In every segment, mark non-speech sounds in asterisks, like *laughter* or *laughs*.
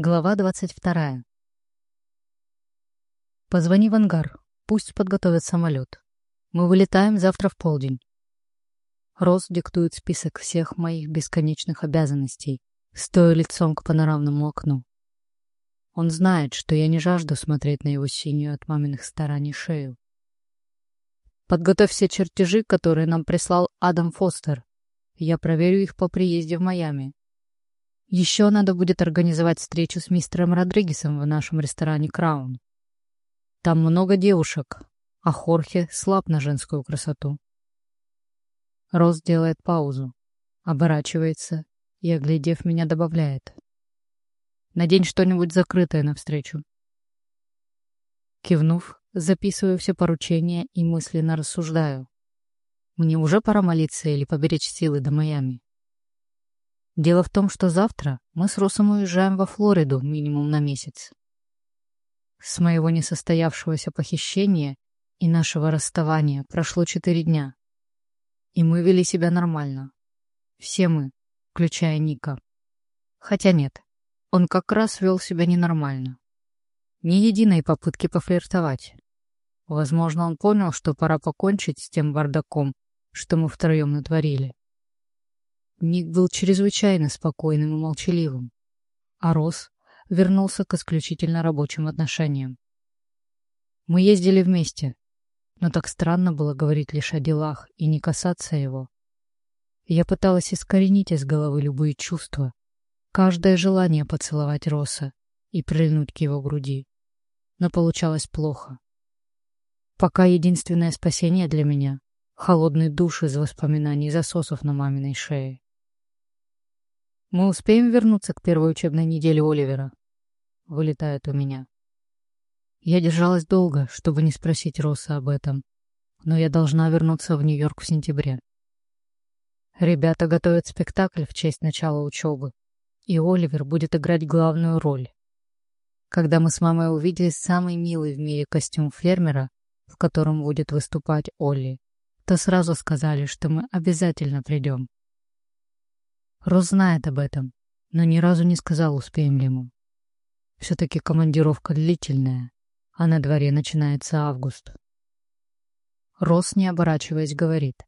Глава двадцать вторая. Позвони в ангар. Пусть подготовят самолет. Мы вылетаем завтра в полдень. Рос диктует список всех моих бесконечных обязанностей, стоя лицом к панорамному окну. Он знает, что я не жажду смотреть на его синюю от маминых стараний шею. Подготовь все чертежи, которые нам прислал Адам Фостер. Я проверю их по приезде в Майами. Еще надо будет организовать встречу с мистером Родригесом в нашем ресторане «Краун». Там много девушек, а Хорхе слаб на женскую красоту. Рос делает паузу, оборачивается и, оглядев меня, добавляет. «Надень что-нибудь закрытое навстречу». Кивнув, записываю все поручения и мысленно рассуждаю. Мне уже пора молиться или поберечь силы до Майами. Дело в том, что завтра мы с Росом уезжаем во Флориду минимум на месяц. С моего несостоявшегося похищения и нашего расставания прошло четыре дня. И мы вели себя нормально. Все мы, включая Ника. Хотя нет, он как раз вел себя ненормально. Ни единой попытки пофлиртовать. Возможно, он понял, что пора покончить с тем бардаком, что мы втроем натворили. Ник был чрезвычайно спокойным и молчаливым, а Рос вернулся к исключительно рабочим отношениям. Мы ездили вместе, но так странно было говорить лишь о делах и не касаться его. Я пыталась искоренить из головы любые чувства, каждое желание поцеловать Роса и прильнуть к его груди, но получалось плохо. Пока единственное спасение для меня — холодный душ из воспоминаний засосов на маминой шее. Мы успеем вернуться к первой учебной неделе Оливера? Вылетает у меня. Я держалась долго, чтобы не спросить Росса об этом, но я должна вернуться в Нью-Йорк в сентябре. Ребята готовят спектакль в честь начала учебы, и Оливер будет играть главную роль. Когда мы с мамой увидели самый милый в мире костюм фермера, в котором будет выступать Олли, то сразу сказали, что мы обязательно придем. Рос знает об этом, но ни разу не сказал, успеем ли мы. Все-таки командировка длительная, а на дворе начинается август. Рос, не оборачиваясь, говорит.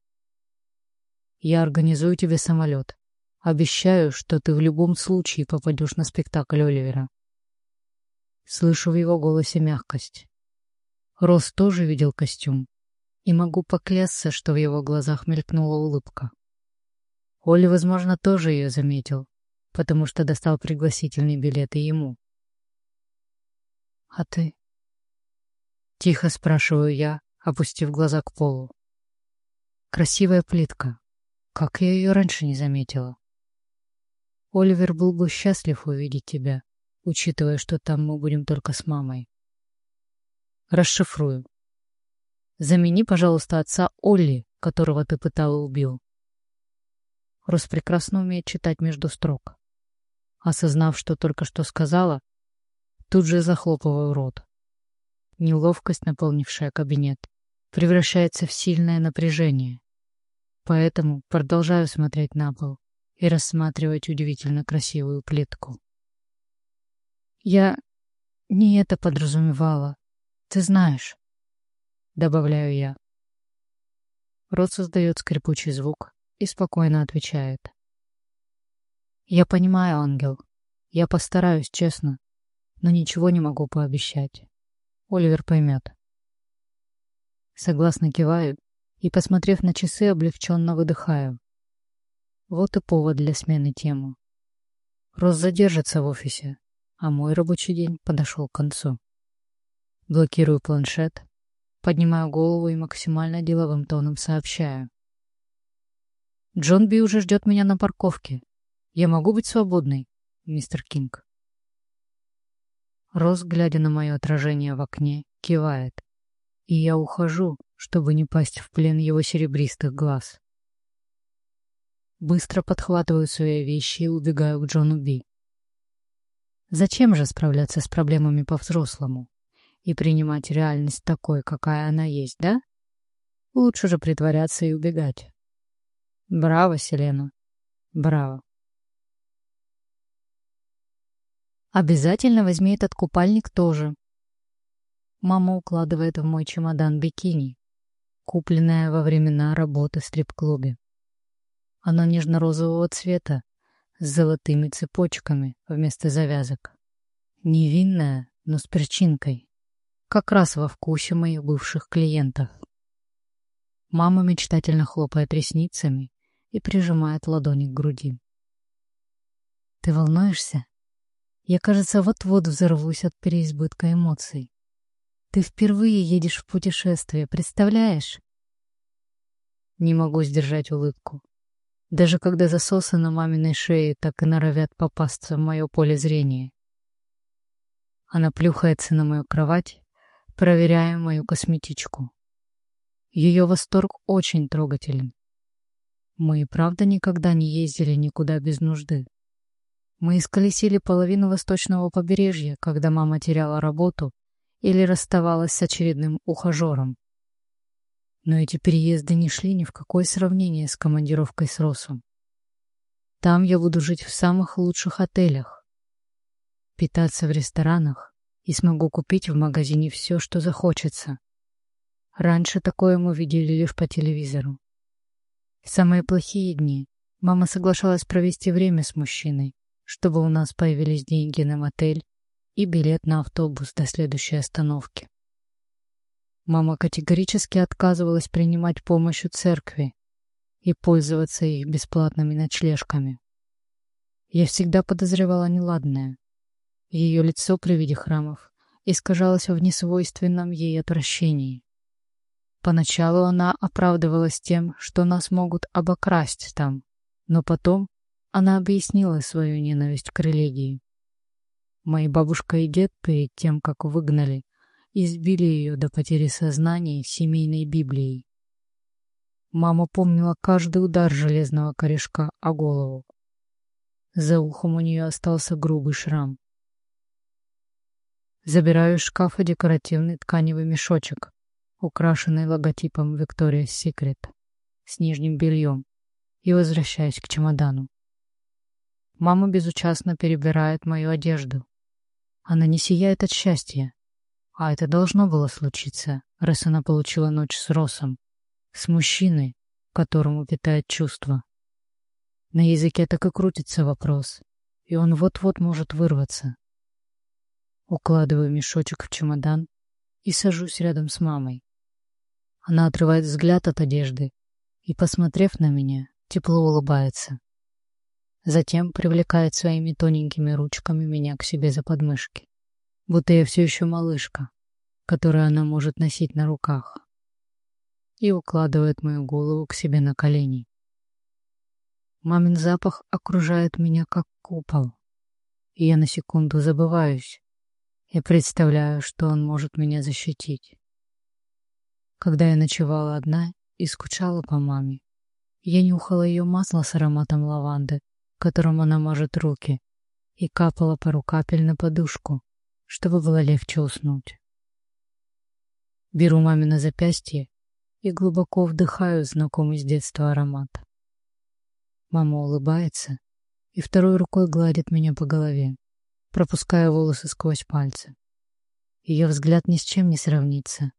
«Я организую тебе самолет. Обещаю, что ты в любом случае попадешь на спектакль Оливера». Слышу в его голосе мягкость. Рос тоже видел костюм, и могу поклясться, что в его глазах мелькнула улыбка. Оля, возможно, тоже ее заметил, потому что достал пригласительный билет и ему. «А ты?» Тихо спрашиваю я, опустив глаза к полу. Красивая плитка. Как я ее раньше не заметила? Оливер был бы счастлив увидеть тебя, учитывая, что там мы будем только с мамой. Расшифрую. Замени, пожалуйста, отца Олли, которого ты пытал убил. Рос прекрасно умеет читать между строк. Осознав, что только что сказала, тут же захлопываю рот. Неловкость, наполнившая кабинет, превращается в сильное напряжение. Поэтому продолжаю смотреть на пол и рассматривать удивительно красивую плитку. Я не это подразумевала. Ты знаешь, добавляю я. Рот создает скрипучий звук, и спокойно отвечает. «Я понимаю, ангел. Я постараюсь, честно, но ничего не могу пообещать. Оливер поймет». Согласно киваю и, посмотрев на часы, облегченно выдыхаю. Вот и повод для смены темы. Рос задержится в офисе, а мой рабочий день подошел к концу. Блокирую планшет, поднимаю голову и максимально деловым тоном сообщаю. Джон Би уже ждет меня на парковке. Я могу быть свободной, мистер Кинг. Рос, глядя на мое отражение в окне, кивает. И я ухожу, чтобы не пасть в плен его серебристых глаз. Быстро подхватываю свои вещи и убегаю к Джону Би. Зачем же справляться с проблемами по-взрослому и принимать реальность такой, какая она есть, да? Лучше же притворяться и убегать. Браво, Селена. Браво. Обязательно возьми этот купальник тоже. Мама укладывает в мой чемодан бикини, купленное во времена работы в стрип-клубе. Оно нежно-розового цвета, с золотыми цепочками вместо завязок. Невинное, но с причинкой. Как раз во вкусе моих бывших клиентов. Мама мечтательно хлопает ресницами и прижимает ладони к груди. «Ты волнуешься? Я, кажется, вот-вот взорвусь от переизбытка эмоций. Ты впервые едешь в путешествие, представляешь?» Не могу сдержать улыбку. Даже когда засосы на маминой шее так и норовят попасться в мое поле зрения. Она плюхается на мою кровать, проверяя мою косметичку. Ее восторг очень трогателен. Мы и правда никогда не ездили никуда без нужды. Мы исколесили половину восточного побережья, когда мама теряла работу или расставалась с очередным ухажером. Но эти переезды не шли ни в какое сравнение с командировкой с Росом. Там я буду жить в самых лучших отелях, питаться в ресторанах и смогу купить в магазине все, что захочется. Раньше такое мы видели лишь по телевизору. Самые плохие дни мама соглашалась провести время с мужчиной, чтобы у нас появились деньги на мотель и билет на автобус до следующей остановки. Мама категорически отказывалась принимать помощь у церкви и пользоваться их бесплатными ночлежками. Я всегда подозревала неладное. Ее лицо при виде храмов искажалось в несвойственном ей отвращении. Поначалу она оправдывалась тем, что нас могут обокрасть там, но потом она объяснила свою ненависть к религии. Мои бабушка и дед перед тем, как выгнали, избили ее до потери сознания семейной Библией. Мама помнила каждый удар железного корешка о голову. За ухом у нее остался грубый шрам. Забираю из шкафа декоративный тканевый мешочек, украшенный логотипом Victoria's Secret, с нижним бельем, и возвращаюсь к чемодану. Мама безучастно перебирает мою одежду. Она не сияет от счастья. А это должно было случиться, раз она получила ночь с Росом, с мужчиной, которому питает чувства. На языке так и крутится вопрос, и он вот-вот может вырваться. Укладываю мешочек в чемодан и сажусь рядом с мамой. Она отрывает взгляд от одежды и, посмотрев на меня, тепло улыбается. Затем привлекает своими тоненькими ручками меня к себе за подмышки, будто я все еще малышка, которую она может носить на руках, и укладывает мою голову к себе на колени. Мамин запах окружает меня как купол, и я на секунду забываюсь, я представляю, что он может меня защитить. Когда я ночевала одна и скучала по маме, я нюхала ее масло с ароматом лаванды, которым она мажет руки, и капала пару капель на подушку, чтобы было легче уснуть. Беру маме на запястье и глубоко вдыхаю знакомый с детства аромат. Мама улыбается и второй рукой гладит меня по голове пропуская волосы сквозь пальцы. Ее взгляд ни с чем не сравнится.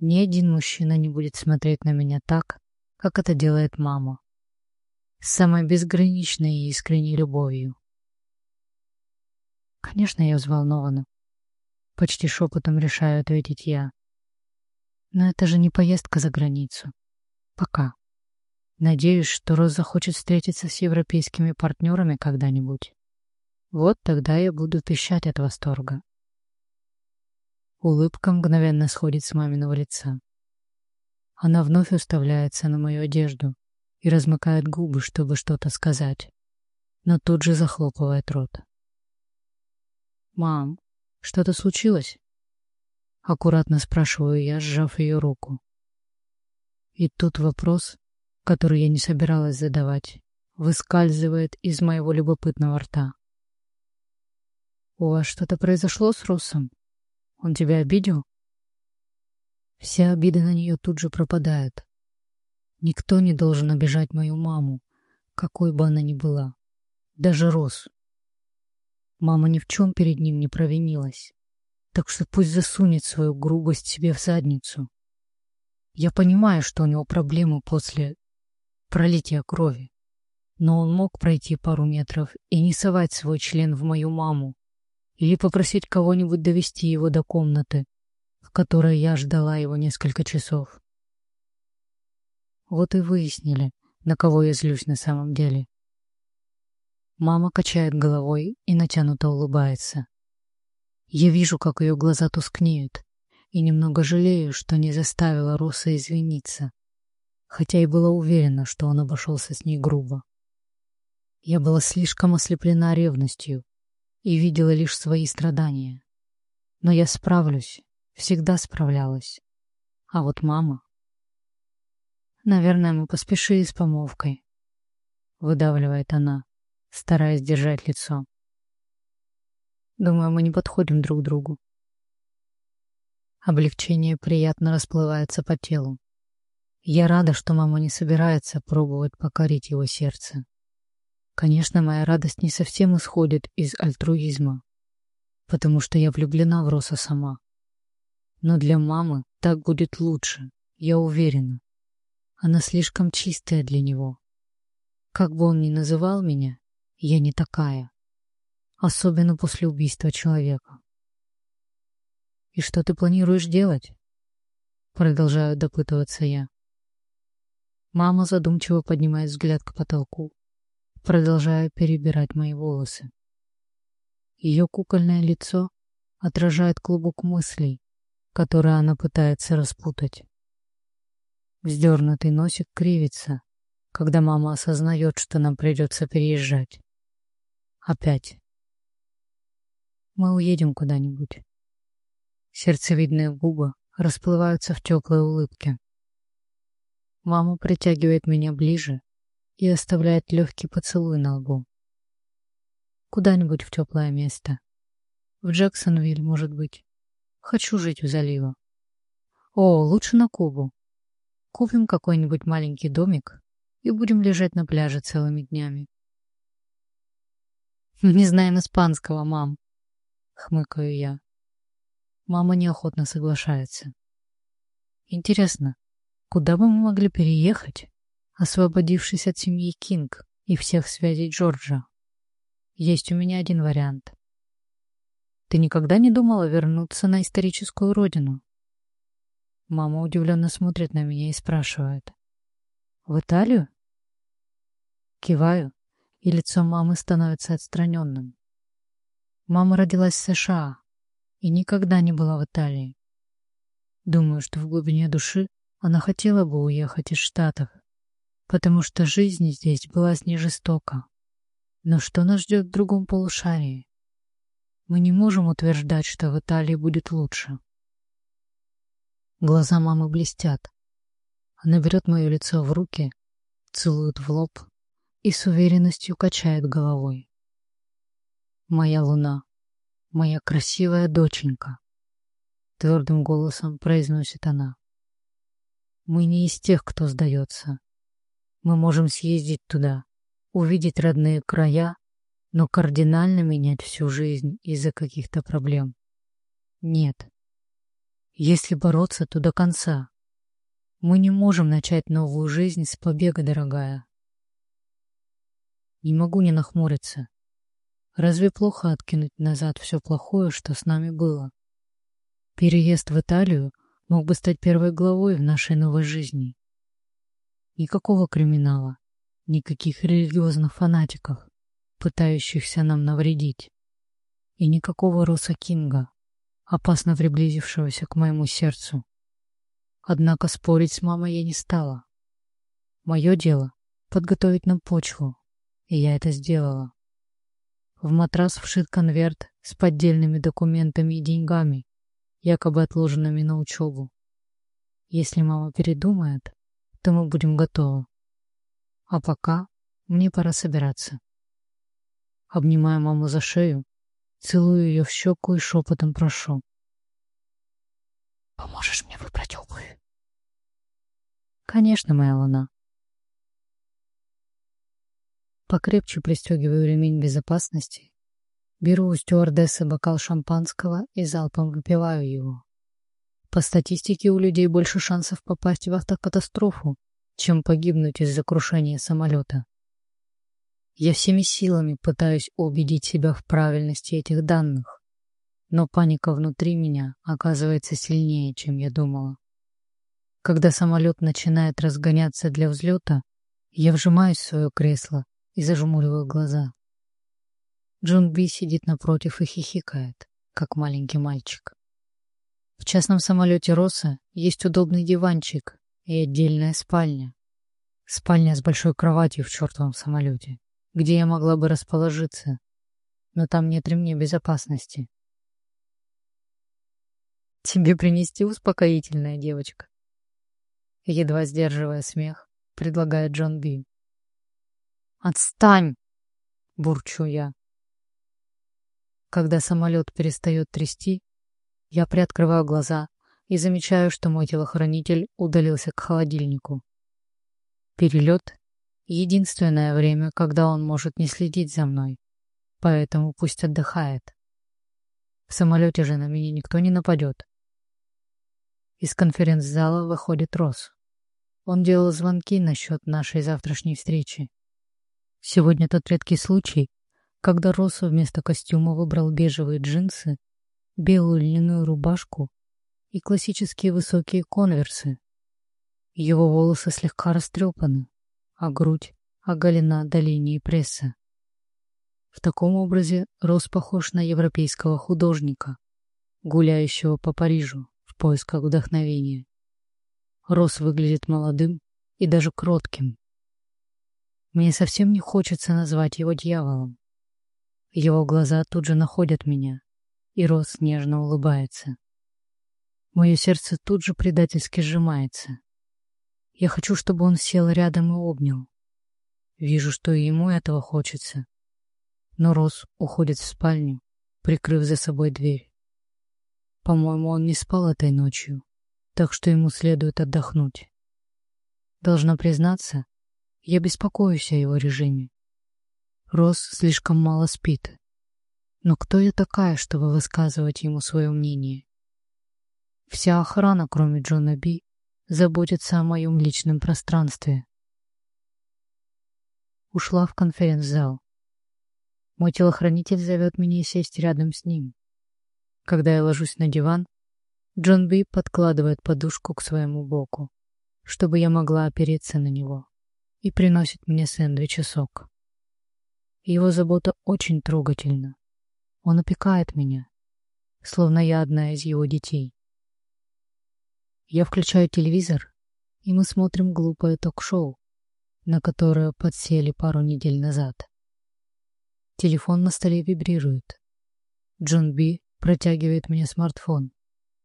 Ни один мужчина не будет смотреть на меня так, как это делает мама. С самой безграничной и искренней любовью. Конечно, я взволнована. Почти шепотом решаю ответить я. Но это же не поездка за границу. Пока. Надеюсь, что Роза захочет встретиться с европейскими партнерами когда-нибудь. Вот тогда я буду пищать от восторга. Улыбка мгновенно сходит с маминого лица. Она вновь уставляется на мою одежду и размыкает губы, чтобы что-то сказать, но тут же захлопывает рот. «Мам, что-то случилось?» Аккуратно спрашиваю я, сжав ее руку. И тут вопрос, который я не собиралась задавать, выскальзывает из моего любопытного рта. «У вас что-то произошло с Росом? Он тебя обидел?» Все обиды на нее тут же пропадают. Никто не должен обижать мою маму, какой бы она ни была. Даже Рос. Мама ни в чем перед ним не провинилась, так что пусть засунет свою грубость себе в задницу. Я понимаю, что у него проблемы после пролития крови, но он мог пройти пару метров и не совать свой член в мою маму или попросить кого-нибудь довести его до комнаты, в которой я ждала его несколько часов. Вот и выяснили, на кого я злюсь на самом деле. Мама качает головой и натянуто улыбается. Я вижу, как ее глаза тускнеют, и немного жалею, что не заставила Руса извиниться, хотя и была уверена, что он обошелся с ней грубо. Я была слишком ослеплена ревностью и видела лишь свои страдания. Но я справлюсь, всегда справлялась. А вот мама... Наверное, мы поспешили с помолвкой. Выдавливает она, стараясь держать лицо. Думаю, мы не подходим друг другу. Облегчение приятно расплывается по телу. Я рада, что мама не собирается пробовать покорить его сердце. Конечно, моя радость не совсем исходит из альтруизма, потому что я влюблена в Роса сама. Но для мамы так будет лучше, я уверена. Она слишком чистая для него. Как бы он ни называл меня, я не такая. Особенно после убийства человека. «И что ты планируешь делать?» Продолжаю допытываться я. Мама задумчиво поднимает взгляд к потолку, продолжая перебирать мои волосы. Ее кукольное лицо отражает клубок мыслей, которые она пытается распутать. Вздернутый носик кривится, когда мама осознает, что нам придется переезжать. Опять. Мы уедем куда-нибудь. Сердцевидные губы расплываются в теплой улыбке. Мама притягивает меня ближе и оставляет легкий поцелуй на лбу. Куда-нибудь в теплое место. В Джексонвиль, может быть. Хочу жить у залива. О, лучше на Кубу. Купим какой-нибудь маленький домик и будем лежать на пляже целыми днями. *laughs* «Не знаем испанского, мам», — хмыкаю я. Мама неохотно соглашается. «Интересно, куда бы мы могли переехать, освободившись от семьи Кинг и всех связей Джорджа? Есть у меня один вариант. Ты никогда не думала вернуться на историческую родину?» Мама удивленно смотрит на меня и спрашивает. «В Италию?» Киваю, и лицо мамы становится отстраненным. Мама родилась в США и никогда не была в Италии. Думаю, что в глубине души она хотела бы уехать из Штатов, потому что жизнь здесь была с ней жестока. Но что нас ждет в другом полушарии? Мы не можем утверждать, что в Италии будет лучше. Глаза мамы блестят. Она берет мое лицо в руки, целует в лоб и с уверенностью качает головой. «Моя луна, моя красивая доченька», — твердым голосом произносит она. «Мы не из тех, кто сдается. Мы можем съездить туда, увидеть родные края, но кардинально менять всю жизнь из-за каких-то проблем. Нет. Если бороться, то до конца. Мы не можем начать новую жизнь с побега, дорогая. Не могу не нахмуриться. Разве плохо откинуть назад все плохое, что с нами было? Переезд в Италию мог бы стать первой главой в нашей новой жизни. Никакого криминала, никаких религиозных фанатиков, пытающихся нам навредить, и никакого Роса Кинга, опасно приблизившегося к моему сердцу. Однако спорить с мамой я не стала. Мое дело — подготовить нам почву, и я это сделала. В матрас вшит конверт с поддельными документами и деньгами, якобы отложенными на учебу. Если мама передумает, то мы будем готовы. А пока мне пора собираться. Обнимаю маму за шею Целую ее в щеку и шепотом прошу. «Поможешь мне выбрать обувь?» «Конечно, моя луна». Покрепче пристегиваю ремень безопасности Беру у стюардессы бокал шампанского и залпом выпиваю его. По статистике у людей больше шансов попасть в автокатастрофу, чем погибнуть из-за крушения самолета. Я всеми силами пытаюсь убедить себя в правильности этих данных, но паника внутри меня оказывается сильнее, чем я думала. Когда самолет начинает разгоняться для взлета, я вжимаюсь в свое кресло и зажмуриваю глаза. Джон Би сидит напротив и хихикает, как маленький мальчик. В частном самолете Росса есть удобный диванчик и отдельная спальня. Спальня с большой кроватью в чертовом самолете, где я могла бы расположиться, но там нет ремней безопасности. Тебе принести успокоительное, девочка? Едва сдерживая смех, предлагает Джон Би. «Отстань!» — бурчу я. Когда самолет перестает трясти, я приоткрываю глаза и замечаю, что мой телохранитель удалился к холодильнику. Перелет — единственное время, когда он может не следить за мной, поэтому пусть отдыхает. В самолете же на меня никто не нападет. Из конференц-зала выходит Рос. Он делал звонки насчет нашей завтрашней встречи. Сегодня тот редкий случай, когда Рос вместо костюма выбрал бежевые джинсы, белую льняную рубашку и классические высокие конверсы. Его волосы слегка растрепаны, а грудь оголена до линии пресса. В таком образе Рос похож на европейского художника, гуляющего по Парижу в поисках вдохновения. Рос выглядит молодым и даже кротким. Мне совсем не хочется назвать его дьяволом. Его глаза тут же находят меня, и Рос нежно улыбается. Мое сердце тут же предательски сжимается. Я хочу, чтобы он сел рядом и обнял. Вижу, что и ему этого хочется. Но Рос уходит в спальню, прикрыв за собой дверь. По-моему, он не спал этой ночью так что ему следует отдохнуть. Должна признаться, я беспокоюсь о его режиме. Рос слишком мало спит. Но кто я такая, чтобы высказывать ему свое мнение? Вся охрана, кроме Джона Би, заботится о моем личном пространстве. Ушла в конференц-зал. Мой телохранитель зовет меня сесть рядом с ним. Когда я ложусь на диван, Джон Би подкладывает подушку к своему боку, чтобы я могла опереться на него, и приносит мне сэндвич и сок. Его забота очень трогательна. Он опекает меня, словно я одна из его детей. Я включаю телевизор, и мы смотрим глупое ток-шоу, на которое подсели пару недель назад. Телефон на столе вибрирует. Джон Би протягивает мне смартфон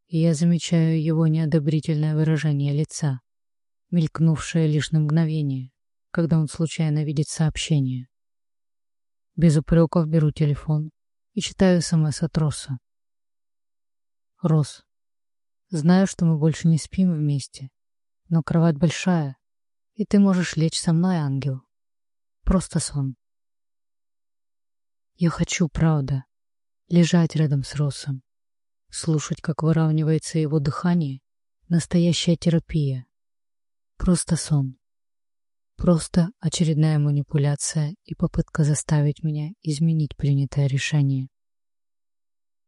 и я замечаю его неодобрительное выражение лица, мелькнувшее лишь на мгновение, когда он случайно видит сообщение. Без упреков беру телефон и читаю СМС от Росса. Рос, знаю, что мы больше не спим вместе, но кровать большая, и ты можешь лечь со мной, ангел. Просто сон. Я хочу, правда, лежать рядом с Росом, Слушать, как выравнивается его дыхание — настоящая терапия. Просто сон. Просто очередная манипуляция и попытка заставить меня изменить принятое решение.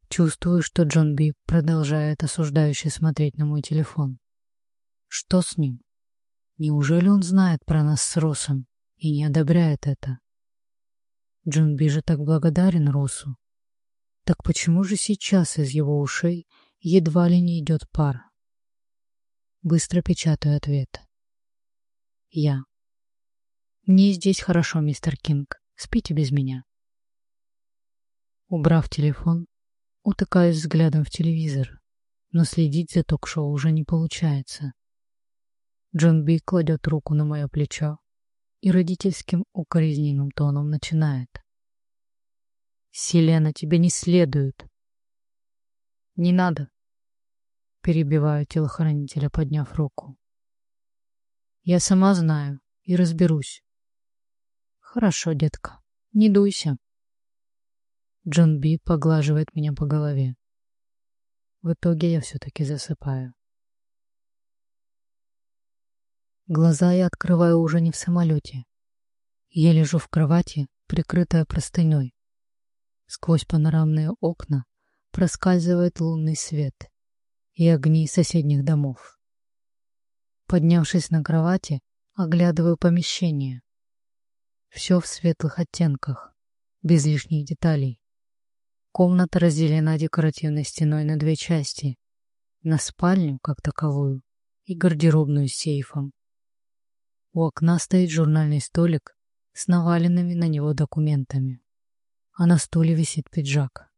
Чувствую, что Джон Би продолжает осуждающе смотреть на мой телефон. Что с ним? Неужели он знает про нас с Росом и не одобряет это? Джон Би же так благодарен Росу. Так почему же сейчас из его ушей едва ли не идет пар? Быстро печатаю ответ. Я. Мне здесь хорошо, мистер Кинг. Спите без меня. Убрав телефон, утыкаюсь взглядом в телевизор, но следить за ток-шоу уже не получается. Джон Би кладет руку на мое плечо и родительским укоризненным тоном начинает. Селена, тебе не следует. Не надо. Перебиваю телохранителя, подняв руку. Я сама знаю и разберусь. Хорошо, детка, не дуйся. Джон Би поглаживает меня по голове. В итоге я все-таки засыпаю. Глаза я открываю уже не в самолете. Я лежу в кровати, прикрытая простыней. Сквозь панорамные окна проскальзывает лунный свет и огни соседних домов. Поднявшись на кровати, оглядываю помещение. Все в светлых оттенках, без лишних деталей. Комната разделена декоративной стеной на две части. На спальню, как таковую, и гардеробную с сейфом. У окна стоит журнальный столик с наваленными на него документами. А на стуле висит пиджак.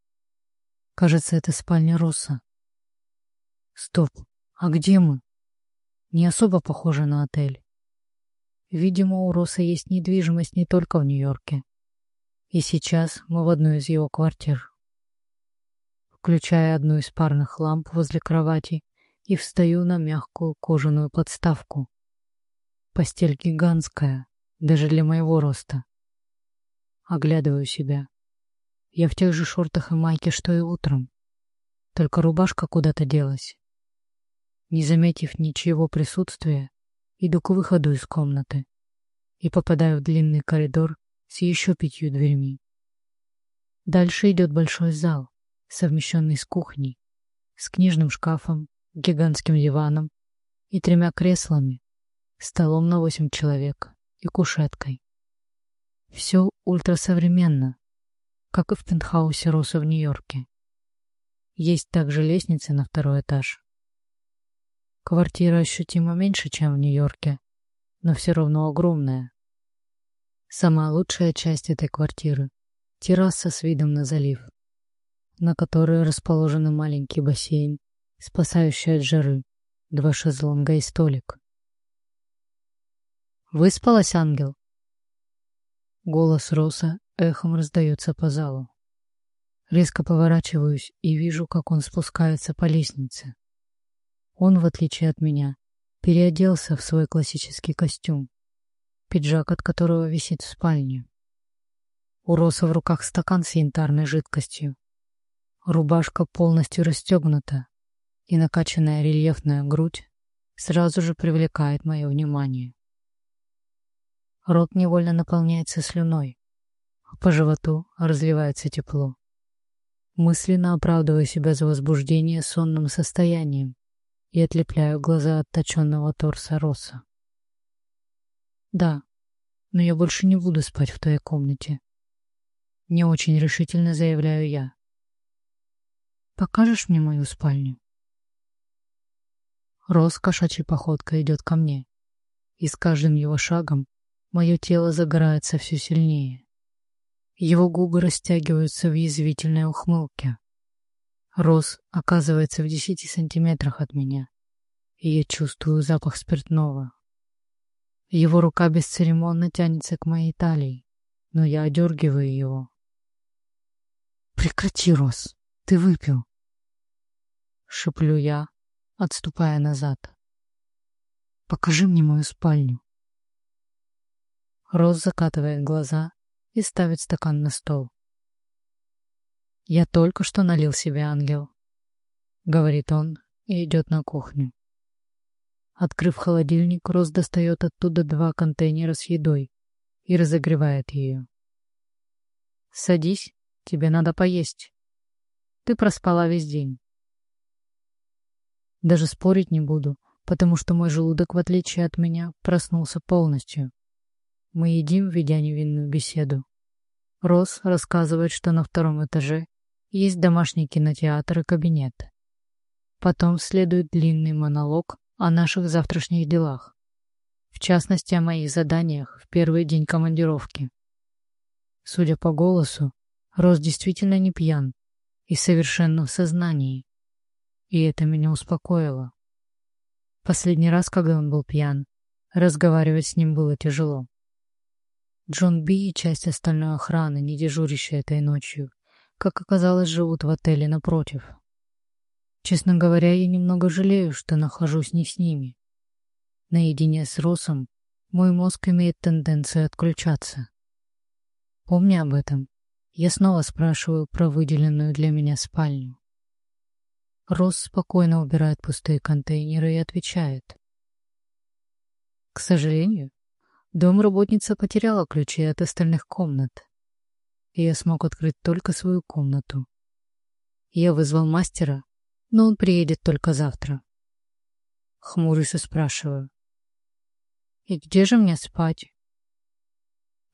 Кажется, это спальня Росса. Стоп, а где мы? Не особо похоже на отель. Видимо, у Росса есть недвижимость не только в Нью-Йорке. И сейчас мы в одной из его квартир включая одну из парных ламп возле кровати и встаю на мягкую кожаную подставку. Постель гигантская, даже для моего роста. Оглядываю себя. Я в тех же шортах и майке, что и утром. Только рубашка куда-то делась. Не заметив ничего присутствия, иду к выходу из комнаты и попадаю в длинный коридор с еще пятью дверьми. Дальше идет большой зал, совмещенный с кухней, с книжным шкафом, гигантским диваном и тремя креслами, столом на восемь человек и кушеткой. Все ультрасовременно, как и в пентхаусе Роса в Нью-Йорке. Есть также лестницы на второй этаж. Квартира ощутимо меньше, чем в Нью-Йорке, но все равно огромная. Самая лучшая часть этой квартиры — терраса с видом на залив на которой расположен маленький бассейн, спасающий от жары, два шезлонга и столик. «Выспалась, ангел?» Голос Роса эхом раздается по залу. Резко поворачиваюсь и вижу, как он спускается по лестнице. Он, в отличие от меня, переоделся в свой классический костюм, пиджак от которого висит в спальне. У Роса в руках стакан с янтарной жидкостью, Рубашка полностью расстегнута, и накачанная рельефная грудь сразу же привлекает мое внимание. Рот невольно наполняется слюной, по животу разливается тепло. Мысленно оправдываю себя за возбуждение сонным состоянием и отлепляю глаза от точенного торса Роса. Да, но я больше не буду спать в твоей комнате. Не очень решительно заявляю я. Покажешь мне мою спальню?» Рос кошачьей походкой идет ко мне, и с каждым его шагом мое тело загорается все сильнее. Его губы растягиваются в язвительной ухмылке. Рос оказывается в десяти сантиметрах от меня, и я чувствую запах спиртного. Его рука бесцеремонно тянется к моей талии, но я одергиваю его. «Прекрати, Рос, ты выпил!» Шеплю я, отступая назад. «Покажи мне мою спальню». Роз закатывает глаза и ставит стакан на стол. «Я только что налил себе ангел», — говорит он и идет на кухню. Открыв холодильник, Роз достает оттуда два контейнера с едой и разогревает ее. «Садись, тебе надо поесть. Ты проспала весь день». Даже спорить не буду, потому что мой желудок, в отличие от меня, проснулся полностью. Мы едим, ведя невинную беседу. Рос рассказывает, что на втором этаже есть домашний кинотеатр и кабинет. Потом следует длинный монолог о наших завтрашних делах. В частности, о моих заданиях в первый день командировки. Судя по голосу, Рос действительно не пьян и совершенно в сознании и это меня успокоило. Последний раз, когда он был пьян, разговаривать с ним было тяжело. Джон Би и часть остальной охраны, не дежурящей этой ночью, как оказалось, живут в отеле напротив. Честно говоря, я немного жалею, что нахожусь не с ними. Наедине с Росом мой мозг имеет тенденцию отключаться. Помня об этом, Я снова спрашиваю про выделенную для меня спальню. Рос спокойно убирает пустые контейнеры и отвечает. К сожалению, домработница потеряла ключи от остальных комнат, и я смог открыть только свою комнату. Я вызвал мастера, но он приедет только завтра. Хмурюсь и спрашиваю. «И где же мне спать?»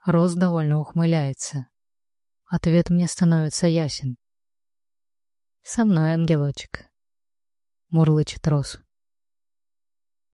Рос довольно ухмыляется. Ответ мне становится ясен. «Со мной, ангелочек», — мурлычет Рос.